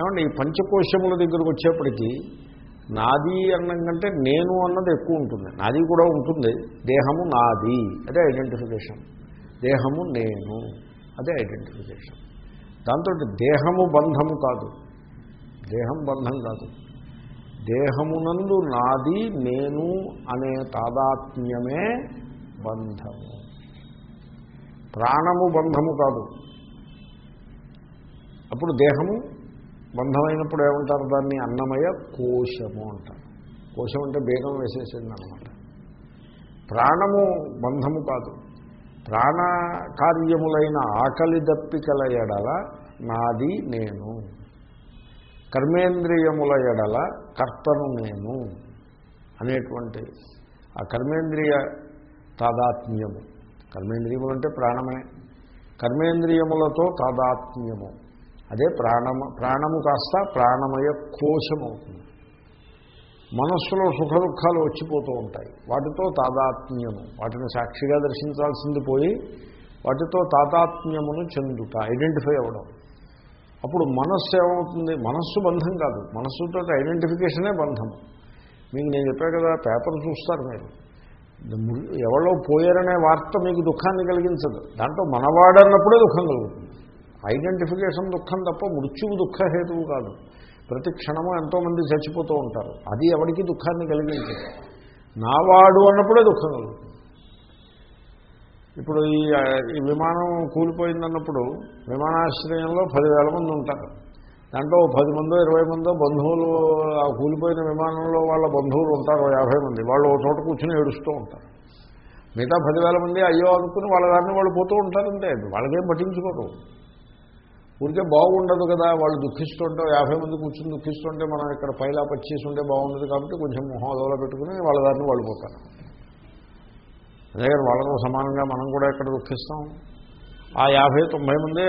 ఏమంటే ఈ పంచకోశముల దగ్గరకు వచ్చేప్పటికీ నాది అన్నం కంటే నేను అన్నది ఎక్కువ ఉంటుంది. నాది కూడా ఉంటుంది. దేహము నాది. అదే ఐడెంటిఫికేషన్ దేహము నేను. అదే ఐడెంటిఫికేషన్ దాంతో దేహము బంధము కాదు. దేహం బంధం కాదు. దేహమునందు నాది నేను అనే తాదాత్మ్యమే బంధము. ప్రాణము బంధము కాదు. అప్పుడు దేహము బంధమైనప్పుడు ఏమంటారు దాన్ని? అన్నమయ కోశము అంటారు. కోశం అంటే బేగం వేసేసింది అనమాట ప్రాణము బంధము కాదు. ప్రాణ కార్యములైన ఆకలి దప్పికల ఎడల నాది నేను. కర్మేంద్రియముల ఎడల కర్తను నేను అనేటువంటి ఆ కర్మేంద్రియ తాదాత్మ్యము. కర్మేంద్రియములు అంటే ప్రాణమే. కర్మేంద్రియములతో తాదాత్మ్యము. అదే ప్రాణము ప్రాణము కాస్త ప్రాణమయ కోశం అవుతుంది మనస్సులో సుఖ దుఃఖాలు వచ్చిపోతూ ఉంటాయి. వాటితో తాదాత్మ్యము వాటిని సాక్షిగా దర్శించాల్సింది పోయి వాటితో తాదాత్మ్యమును చెందుట ఐడెంటిఫై అవ్వడం. అప్పుడు మనస్సు ఏమవుతుంది? మనస్సు బంధం కాదు. మనస్సుతో ఐడెంటిఫికేషనే బంధం. మీకు నేను చెప్పాను కదా పేపర్ చూస్తారు మీరు. ఎవరో పోయారనే వార్త మీకు దుఃఖాన్ని కలిగించదు. దాంట్లో మనవాడన్నప్పుడే దుఃఖం కలుగుతుంది. ఐడెంటిఫికేషన్ దుఃఖం తప్ప మృత్యువు దుఃఖహేతువు కాదు. ప్రతి క్షణము ఎంతోమంది చచ్చిపోతూ ఉంటారు. అది ఎవరికి దుఃఖాన్ని కలిగించదు. నావాడు అన్నప్పుడే దుఃఖం కలుగుతుంది. ఇప్పుడు ఈ ఈ విమానం కూలిపోయిందన్నప్పుడు విమానాశ్రయంలో పదివేల మంది ఉంటారు. దాంట్లో పది మందో ఇరవై మందో బంధువులు ఆ కూలిపోయిన విమానంలో వాళ్ళ బంధువులు ఉంటారు యాభై మంది. వాళ్ళు ఒక చోట కూర్చుని ఏడుస్తూ ఉంటారు. మిగతా పదివేల మంది అయ్యో అనుకుని వాళ్ళ దాన్ని వాళ్ళు పోతూ ఉంటారంటే వాళ్ళకేం పట్టించుకోరు. ఊరికే బాగుండదు కదా వాళ్ళు దుఃఖిస్తుంటే యాభై మంది కూర్చొని దుఃఖిస్తుంటే మనం ఇక్కడ పైలా పచ్చేసి ఉంటే బాగుండదు కాబట్టి కొంచెం మొహం అదోలా పెట్టుకుని వాళ్ళ దారిని వాళ్ళు పోతారు. అదే వాళ్ళతో సమానంగా మనం కూడా ఇక్కడ దుఃఖిస్తాం? ఆ యాభై తొంభై మంది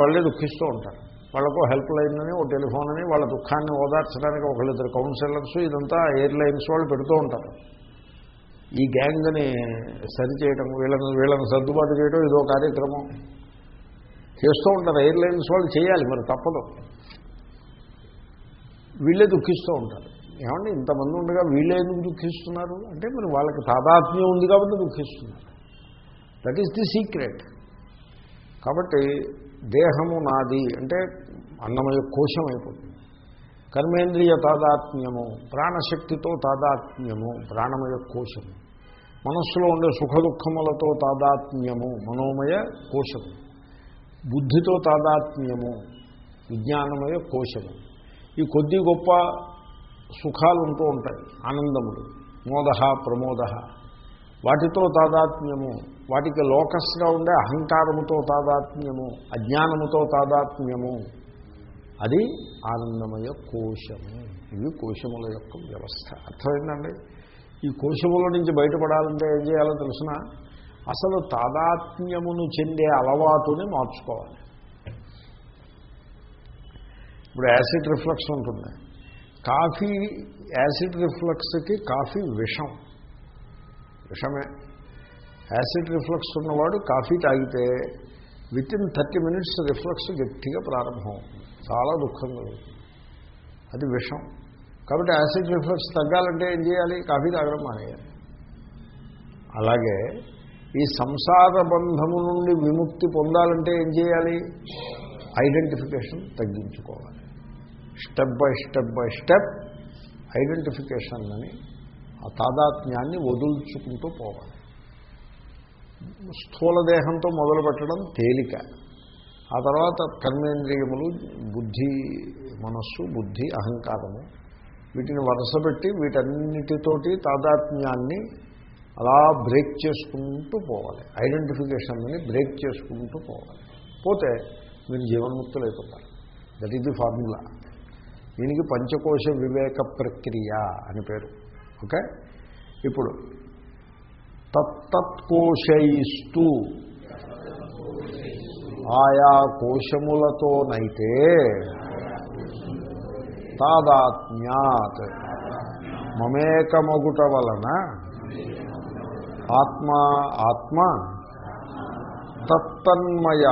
వాళ్ళే దుఃఖిస్తూ ఉంటారు. వాళ్ళకు హెల్ప్ లైన్ అని ఓ టెలిఫోన్ అని వాళ్ళ దుఃఖాన్ని ఓదార్చడానికి ఒకళ్ళిద్దరు కౌన్సిలర్స్ ఇదంతా ఎయిర్లైన్స్ వాళ్ళు పెడుతూ ఉంటారు. ఈ గ్యాంగ్ని సరి చేయడం వీళ్ళని వీళ్ళని సర్దుబాటు చేయడం ఇదో కార్యక్రమం. చేస్తూ ఉంటారు. ఎయిర్లైన్స్ వాళ్ళు చేయాలి మరి తప్పదు. వీళ్ళే దుఃఖిస్తూ ఉంటారు. ఏమంటే ఇంతమంది ఉండగా వీళ్ళే ఎందుకు దుఃఖిస్తున్నారు? అంటే మరి వాళ్ళకి తాదాత్మ్యం ఉంది కాబట్టి దుఃఖిస్తున్నారు. దట్ ఈస్ ది సీక్రెట్ కాబట్టి దేహము నాది అంటే అన్నమయ కోశం అయిపోతుంది. కర్మేంద్రియ తాదాత్మ్యము ప్రాణశక్తితో తాదాత్మ్యము ప్రాణమయ కోశము. మనస్సులో ఉండే సుఖ దుఃఖములతో తాదాత్మ్యము మనోమయ కోశము. బుద్ధితో తాదాత్మ్యము విజ్ఞానమయ కోశము. ఈ కొద్ది గొప్ప సుఖాలు ఉంటూ ఉంటాయి ఆనందములు మోద ప్రమోద. వాటితో తాదాత్మ్యము వాటికి లోకస్గా ఉండే అహంకారముతో తాదాత్మ్యము అజ్ఞానముతో తాదాత్మ్యము అది ఆనందమయ కోశము. ఇవి కోశముల యొక్క వ్యవస్థ. అర్థమైందండి? ఈ కోశముల నుంచి బయటపడాలంటే ఏం చేయాలో తెలిసిన? అసలు తాదాత్మ్యమును చెందే అలవాటుని మార్చుకోవాలి. ఇప్పుడు యాసిడ్ రిఫ్లక్స్ ఉంటుంది. కాఫీ యాసిడ్ రిఫ్లక్స్కి కాఫీ విషం. విషమే. యాసిడ్ రిఫ్లక్స్ ఉన్నవాడు కాఫీ తాగితే within thirty minutes reflux గట్టిగా ప్రారంభం. చాలా దుఃఖం కలుగుతుంది. అది విషం. కాబట్టి యాసిడ్ రిఫ్లక్స్ తగ్గాలంటే ఏం చేయాలి? కాఫీ తాగడం మానేయాలి. అలాగే ఈ సంసార బంధము నుండి విముక్తి పొందాలంటే ఏం చేయాలి? ఐడెంటిఫికేషన్ తగ్గించుకోవాలి. Step by step by step identification అని ఆ తాదాత్మ్యాన్ని వదుల్చుకుంటూ పోవాలి. స్థూల దేహంతో మొదలుపెట్టడం తేలిక. ఆ తర్వాత కర్మేంద్రియములు బుద్ధి మనస్సు బుద్ధి అహంకారము వీటిని వరుసపెట్టి వీటన్నిటితోటి తాదాత్మ్యాన్ని అలా బ్రేక్ చేసుకుంటూ పోవాలి. ఐడెంటిఫికేషన్ అని బ్రేక్ చేసుకుంటూ పోవాలి. పోతే మీరు జీవన్ముక్తులు అయిపోతారు. దట్ ఈజ్ ది ఫార్ములా దీనికి పంచకోశ వివేక ప్రక్రియ అని పేరు. ఓకే? ఇప్పుడు తత్తత్కోశయిస్తూ ఆయా కోశములతోనైతే తాదాత్మ్యాత్. మమేకమగుట వలన ఆత్మ ఆత్మ తత్తన్మయ.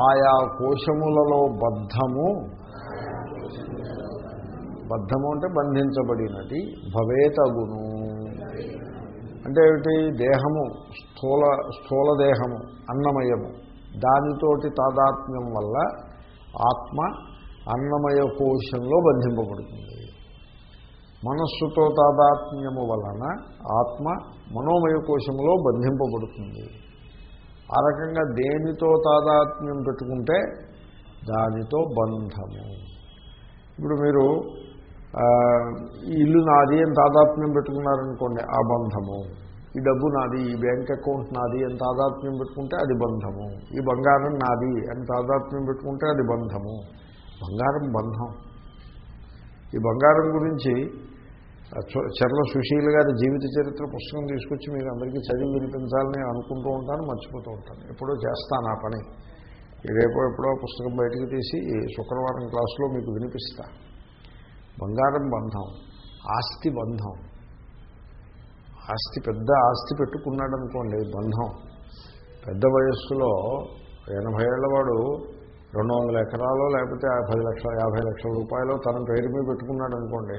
ఆయా కోశములలో బద్ధము బద్ధము అంటే బంధించబడినది భవేతగును. అంటే ఏమిటి? దేహము స్థూల స్థూల దేహము అన్నమయము. దానితోటి తాదాత్మ్యం వల్ల ఆత్మ అన్నమయ కోశంలో బంధింపబడుతుంది. మనస్సుతో తాదాత్మ్యము వలన ఆత్మ మనోమయ కోశంలో బంధింపబడుతుంది. ఆ రకంగా దేనితో తాదాత్మ్యం పెట్టుకుంటే దానితో బంధము. ఇప్పుడు మీరు ఇల్లు నాది అని తాదాత్మ్యం పెట్టుకున్నారనుకోండి ఆ బంధము. ఈ డబ్బు నాది ఈ బ్యాంక్ అకౌంట్ నాది అని తాదాత్మ్యం పెట్టుకుంటే అది బంధము. ఈ బంగారం నాది అని తాదాత్మ్యం పెట్టుకుంటే అది బంధము. బంగారం బంధం. ఈ బంగారం గురించి చర్ల సుశీల్ గారి జీవిత చరిత్ర పుస్తకం తీసుకొచ్చి మీరు అందరికీ చదివి వినిపించాలని అనుకుంటూ ఉంటాను మర్చిపోతూ ఉంటాను. ఎప్పుడో చేస్తాను ఆ పని. రేపో ఎప్పుడో పుస్తకం బయటకు తీసి శుక్రవారం క్లాసులో మీకు వినిపిస్తా. బంగారం బంధం ఆస్తి బంధం. ఆస్తి పెద్ద ఆస్తి పెట్టుకున్నాడు అనుకోండి బంధం. పెద్ద వయస్సులో ఎనభై ఏళ్ళవాడు రెండు వందల ఎకరాలు లేకపోతే పది లక్షల యాభై లక్షల రూపాయలు తన పేరు మీద పెట్టుకున్నాడు అనుకోండి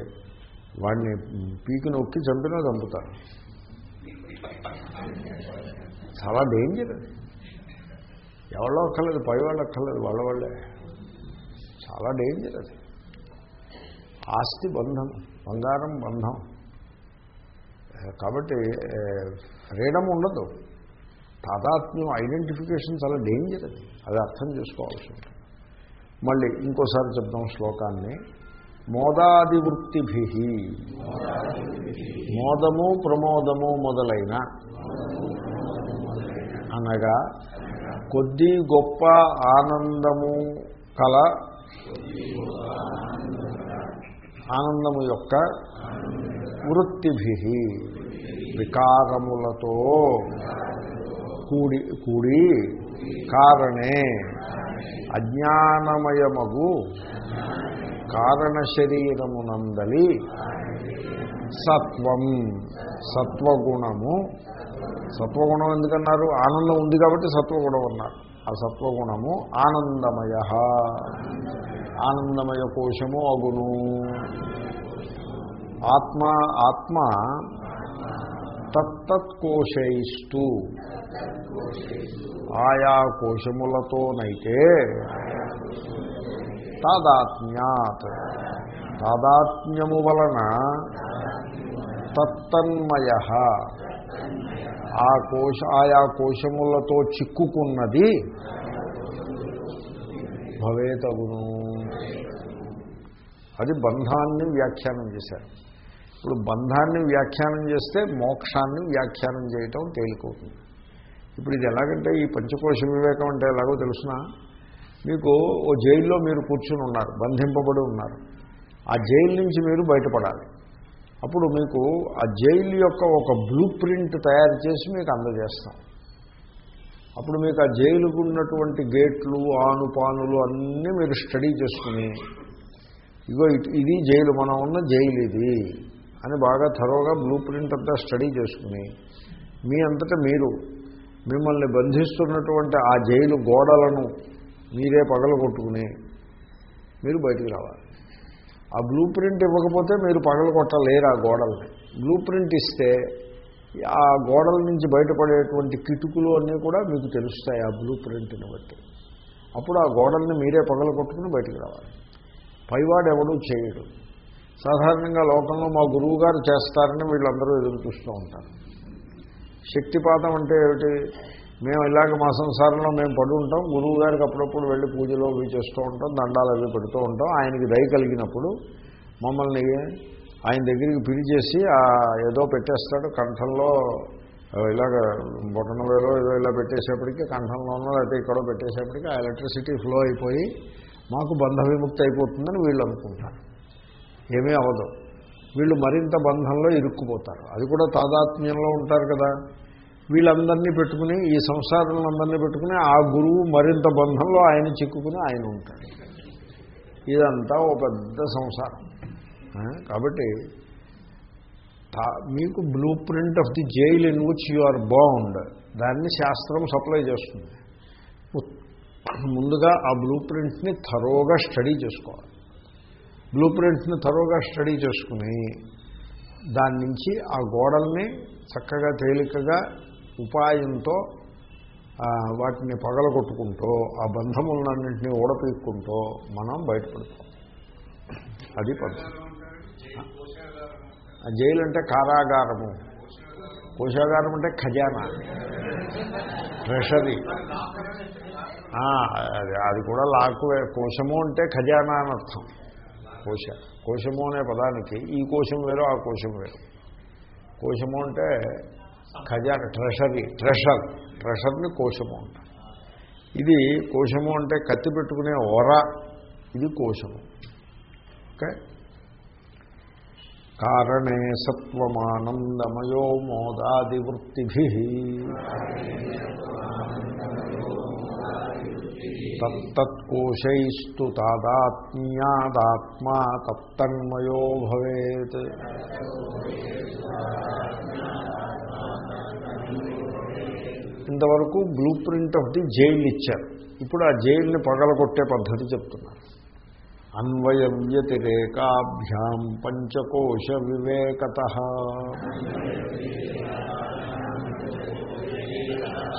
వాడిని పీకి నొక్కి చంపినా చంపుతారు. చాలా డేంజర్ అది ఎవరో ఒక్కర్లేదు పై వాళ్ళు ఒక్కర్లేదు వాళ్ళ. వాళ్ళే చాలా డేంజర్ అది. ఆస్తి బంధం బంగారం బంధం. కాబట్టి ఫ్రీడమ్ ఉండదు. తాదాత్మ్యం ఐడెంటిఫికేషన్ చాలా డేంజర్ అది. అది అర్థం చేసుకోవాల్సి ఉంటుంది. మళ్ళీ ఇంకోసారి చెప్దాం శ్లోకాన్ని. మోదాదివృత్తిభి. మోదము ప్రమోదము మొదలైన అనగా కొద్ది గొప్ప ఆనందము కల ఆనందము యొక్క వృత్తిభి. వికారములతో కూడి కూడి కారణే అజ్ఞానమయమగు కారణ శరీరమునందలి సత్వం సత్వగుణము. సత్వగుణం ఎందుకన్నారు? ఆనందం ఉంది కాబట్టి సత్వగుణం అన్నారు. ఆ సత్వగుణము ఆనందమయ. ఆనందమయ కోశము అగును. ఆత్మ ఆత్మ తత్తత్కోశైస్తూ ఆయా కోశములతోనైతే తాదాత్మ్యాత్ తాదాత్మ్యము వలన తత్తన్మయ. ఆ కోశ ఆయా కోశములతో చిక్కుకున్నది భవేతగును అది బంధాన్ని వ్యాఖ్యానం చేశారు. ఇప్పుడు బంధాన్ని వ్యాఖ్యానం చేస్తే మోక్షాన్ని వ్యాఖ్యానం చేయటం తేలికవుతుంది. ఇప్పుడు ఇది ఎలాగంటే ఈ పంచకోశ వివేకం అంటే ఎలాగో తెలుసిన? మీకు ఓ జైల్లో మీరు కూర్చుని ఉన్నారు బంధింపబడి ఉన్నారు. ఆ జైలు నుంచి మీరు బయటపడాలి. అప్పుడు మీకు ఆ జైలు యొక్క ఒక బ్లూ ప్రింట్ తయారు చేసి మీకు అందజేస్తాం. అప్పుడు మీకు ఆ జైలుకు ఉన్నటువంటి గేట్లు ఆనుపానులు అన్నీ మీరు స్టడీ చేసుకుని ఇగో ఇట్- ఇది జైలు మనం ఉన్న జైలు ఇది అని బాగా థరోగా బ్లూ ప్రింట్ అంతా స్టడీ చేసుకుని మీ అంతటా మీరు మిమ్మల్ని బంధిస్తున్నటువంటి ఆ జైలు గోడలను మీరే పగలగొట్టుకుని మీరు బయటికి రావాలి. ఆ బ్లూ ప్రింట్ ఇవ్వకపోతే మీరు పగలగొట్టలేరు ఆ గోడల్ని. బ్లూ ప్రింట్ ఇస్తే ఆ గోడల నుంచి బయటపడేటువంటి కిటుకులు అన్నీ కూడా మీకు తెలుస్తాయి ఆ బ్లూ ప్రింట్ని బట్టి. అప్పుడు ఆ గోడల్ని మీరే పగలగొట్టుకుని బయటికి రావాలి. పైవాడు ఎవడూ చేయడు. సాధారణంగా లోకంలో మా గురువు గారు చేస్తారని వీళ్ళందరూ ఎదురు చూస్తూ ఉంటారు. శక్తిపాతం అంటే ఏమిటి? మేము ఇలాగ మా సంసారంలో మేము పడి ఉంటాం. గురువు గారికి అప్పుడప్పుడు వెళ్ళి పూజలు అవి చేస్తూ ఉంటాం దండాలు అవి పెడుతూ ఉంటాం. ఆయనకి దయ కలిగినప్పుడు మమ్మల్ని ఆయన దగ్గరికి పిలిచేసి ఆ ఏదో పెట్టేస్తాడు. కంఠంలో ఇలాగ బొటనవేలో ఏదో ఇలా పెట్టేసేపటికి కంఠంలోనో లేకపోతే ఇక్కడో పెట్టేసేపటికి ఆ ఎలక్ట్రిసిటీ ఫ్లో అయిపోయి మాకు బంధ విముక్తి అయిపోతుందని వీళ్ళు అనుకుంటారు. ఏమీ అవ్వదు. వీళ్ళు మరింత బంధంలో ఇరుక్కుపోతారు. అది కూడా తాదాత్మ్యంలో ఉంటారు కదా. వీళ్ళందరినీ పెట్టుకుని ఈ సంసారాలందరినీ పెట్టుకుని ఆ గురువు మరింత బంధంలో ఆయన చిక్కుకుని ఆయన ఉంటాడు. ఇదంతా ఒక పెద్ద సంసారం. కాబట్టి మీకు blueprint of the jail in which you are bound దాన్ని శాస్త్రం సప్లై చేస్తుంది. ముందుగా ఆ బ్లూ ప్రింట్ని థరోగా స్టడీ చేసుకోవాలి. బ్లూ ప్రింట్ని థరోగా స్టడీ చేసుకుని దాని నుంచి ఆ గోడల్ని చక్కగా తేలికగా ఉపాయంతో వాటిని పగలగొట్టుకుంటూ ఆ బంధములన్నింటినీ ఓడపీక్కుంటూ మనం బయటపడతాం. అది పద్ధతి. ఆ జైలు అంటే కారాగారము. కోశాగారం అంటే ఖజానా. ట్రెషరీ. అది అది కూడా లాకు కోశము అంటే ఖజానా అని అర్థం. కోశ. కోశము అనే పదానికి ఈ కోశం వేరు ఆ కోశం వేరు. కోశము అంటే ఖజానా ట్రెషరీ ట్రెషర్ ట్రెషర్ని కోశము అంటారు. ఇది కోశము అంటే కత్తి పెట్టుకునే ఓర ఇది కోశము. ఓకే? కారణే సత్వమానందమయో మోదాదివృత్తిభి. తత్తత్కోశైస్తు తాదాత్మ్యాదాత్మా తత్తన్మయో భవేత్. ఇంతవరకు blue print of the jail ఇచ్చారు. ఇప్పుడు ఆ జైల్ని పగలగొట్టే పద్ధతి చెప్తున్నారు. అన్వయ వ్యతిరేకాభ్యాం పంచకోశ వివేకత.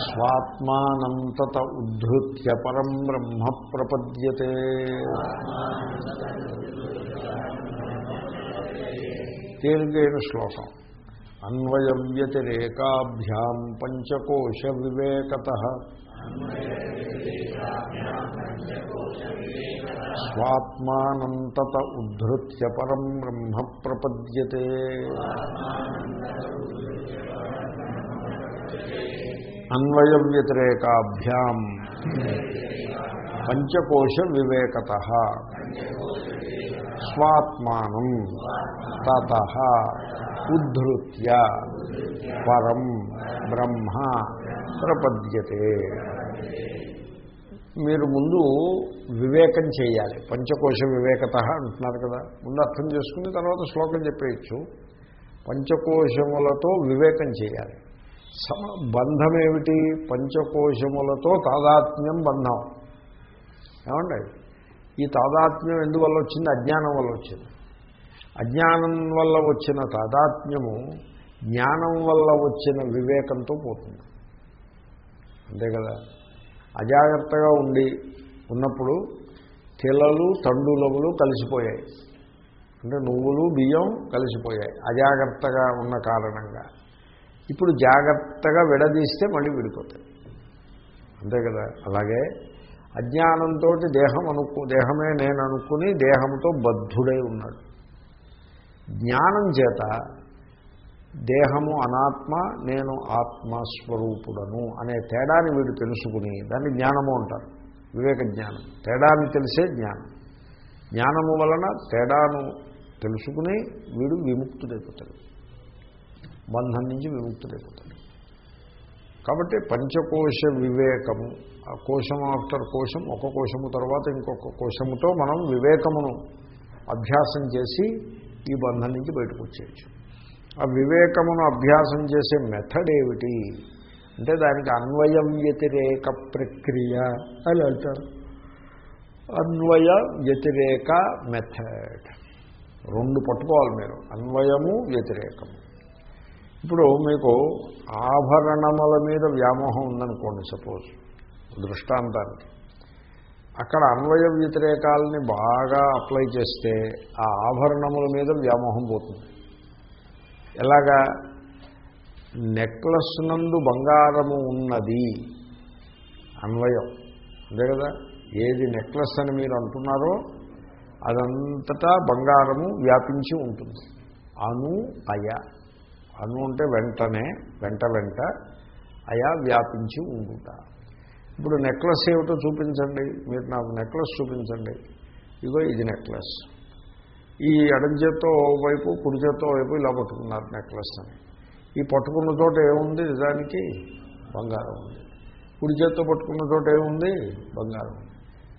స్వాత్మానం తత ఉద్ధృత్య పరం బ్రహ్మ ప్రపద్యతే. తేలికైన శ్లోకం. అన్వయ వ్యతిరేకాభ్యాం పంచకోశ వివేకత స్వాత్మానం తత ఉద్ధృత్య పరం బ్రహ్మ ప్రపద్యతే అన్వయ వ్యతిరేకాభ్యాం పంచకోశ వివేకత స్వాత్మానం తత ఉద్ధృత్య పరం బ్రహ్మ ప్రపద్యతే. మీరు ముందు వివేకం చేయాలి. పంచకోశ వివేకత అంటున్నారు కదా. ముందు అర్థం చేసుకుని తర్వాత శ్లోకం చెప్పేయచ్చు. పంచకోశములతో వివేకం చేయాలి. సమ బంధం ఏమిటి పంచకోశములతో తాదాత్మ్యం బంధం. ఏమండి? ఈ తాదాత్మ్యం ఎందువల్ల వచ్చింది? అజ్ఞానం వల్ల వచ్చింది. అజ్ఞానం వల్ల వచ్చిన తాదాత్మ్యము జ్ఞానం వల్ల వచ్చిన వివేకంతో పోతుంది. అంతే కదా? అజాగ్రత్తగా ఉండి ఉన్నప్పుడు తిలలు తండులములు కలిసిపోయాయి. అంటే నువ్వులు బియ్యం కలిసిపోయాయి అజాగ్రత్తగా ఉన్న కారణంగా. ఇప్పుడు జాగ్రత్తగా విడదీస్తే మళ్ళీ విడిపోతాయి. అంతే కదా? అలాగే అజ్ఞానంతో దేహం అనుకు దేహమే నేను అనుకుని దేహంతో బద్ధుడై ఉన్నాడు. జ్ఞానం చేత దేహము అనాత్మ నేను ఆత్మస్వరూపుడను అనే తేడాన్ని వీడు తెలుసుకుని దాన్ని జ్ఞానము అంటారు. వివేక జ్ఞానం. తేడాన్ని తెలిసే జ్ఞానం. జ్ఞానము వలన తేడాను తెలుసుకుని వీడు విముక్తుడైపోతాడు. బంధం నుంచి విముక్తుడైపోతాడు. కాబట్టి పంచకోశ వివేకము ఆ కోశం ఆఫ్టర్ కోశం ఒక కోశము తర్వాత ఇంకొక కోశముతో మనం వివేకమును అభ్యాసం చేసి ఈ బంధం నుంచి బయటకు వచ్చేయచ్చు. ఆ వివేకమును అభ్యాసం చేసే మెథడ్ ఏమిటి? అంటే దానికి అన్వయ వ్యతిరేక ప్రక్రియ అని అంటారు. అన్వయ వ్యతిరేక మెథడ్ రెండు పట్టుకోవాలి మీరు. అన్వయము వ్యతిరేకము. ఇప్పుడు మీకు ఆభరణముల మీద వ్యామోహం ఉందనుకోండి సపోజ్ దృష్టాంతానికి. అక్కడ అన్వయ వ్యతిరేకాలని బాగా అప్లై చేస్తే ఆ ఆభరణముల మీద వ్యామోహం పోతుంది. ఎలాగా? నెక్లెస్ నందు బంగారము ఉన్నది అన్వయం. అంతే కదా? ఏది నెక్లెస్ అని మీరు అంటున్నారో అదంతటా బంగారము వ్యాపించి ఉంటుంది. అను అయ. అను అంటే వెంటనే వెంట వెంట అయా వ్యాపించి ఉండుట. ఇప్పుడు నెక్లెస్ ఏమిటో చూపించండి. మీరు నాకు నెక్లెస్ చూపించండి. ఇగో ఇది నెక్లెస్. ఈ ఎడం చేత్తో వైపు కుడి చేత్తో వైపు ఇలా పట్టుకున్నారు నెక్లెస్ అని. ఈ పట్టుకున్న చోట ఏముంది? నిజానికి బంగారం ఉంది. కుడి చేత్తో పట్టుకున్న చోట ఏముంది? బంగారం ఉంది.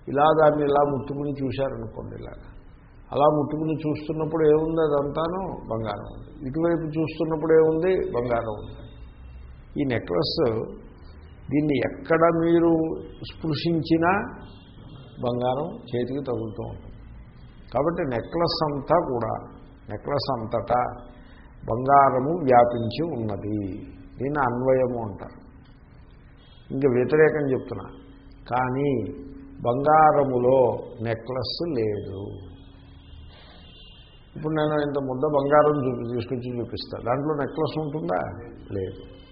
ఇలా దాన్ని ఇలా ముట్టుకుని చూశారనుకోండి ఇలా అలా ముట్టుకుని చూస్తున్నప్పుడు ఏముంది అదంతాను? బంగారం ఉంది. ఇటువైపు చూస్తున్నప్పుడు ఏముంది? బంగారం ఉంది. ఈ నెక్లెస్ దీన్ని ఎక్కడ మీరు స్పృశించినా బంగారం చేతికి తగులుతూ ఉంటుంది. కాబట్టి నెక్లెస్ అంతా కూడా నెక్లెస్ అంతటా బంగారము వ్యాపించి ఉన్నది. దీన్ని అన్వయము అంటారు. ఇంకా వ్యతిరేకం చెప్తున్నా. కానీ బంగారములో నెక్లెస్ లేదు. ఇప్పుడు నేను ఇంత ముద్ద బంగారం చూపి తీసుకొచ్చి చూపిస్తాను దాంట్లో నెక్లెస్ ఉంటుందా? లేదు.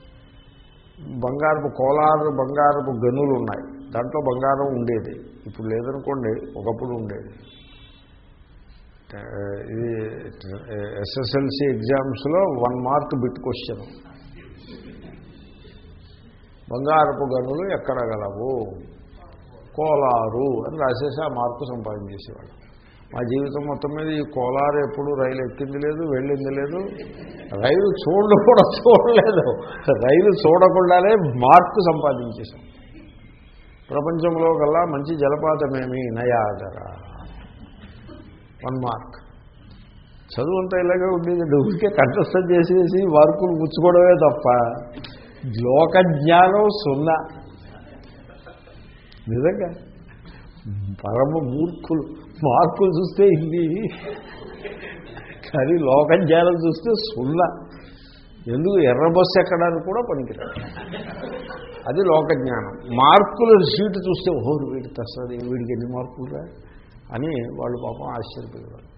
బంగారపు కోలారు బంగారపు గనులు ఉన్నాయి. దాంట్లో బంగారం ఉండేది. ఇప్పుడు లేదనుకోండి ఒకప్పుడు ఉండేది. ఇది ఎస్ఎస్ఎల్సి ఎగ్జామ్స్లో వన్ మార్క్ బిట్ క్వశ్చన్ బంగారపు గనులు ఎక్కడ గలవు? కోలారు అని రాసేసి ఆ మార్కు సంపాదించేసేవాళ్ళు. మా జీవితం మొత్తం మీద ఈ కోలారు ఎప్పుడు రైలు ఎక్కింది లేదు వెళ్ళింది లేదు. రైలు చూడ కూడా చూడలేదు. రైలు చూడకుండానే మార్కు సంపాదించేశాం. ప్రపంచంలో కల్లా మంచి జలపాతమేమి? నయాగర. వన్ మార్క్ చదువు అంతా ఇలాగే ఉండేది. ఊరికే కంఠస్థం చేసేసి వర్కులు ముచ్చుకోవడమే తప్ప లోక జ్ఞానం సున్నా. నిజంగా పరమ మూర్ఖులు. మార్కులు చూస్తే హిందీ కానీ లోక జ్ఞానం చూస్తే సుల్ల ఎందుకు ఎర్ర బస్సు ఎక్కడానికి కూడా పనికిరాదు. అది లోకజ్ఞానం మార్కుల షీట్ చూస్తే ఓహో వీడి తస్తుంది వీడికి ఎన్ని మార్కులు రా అని వాళ్ళు పాపం ఆశ్చర్యపోయేవారు.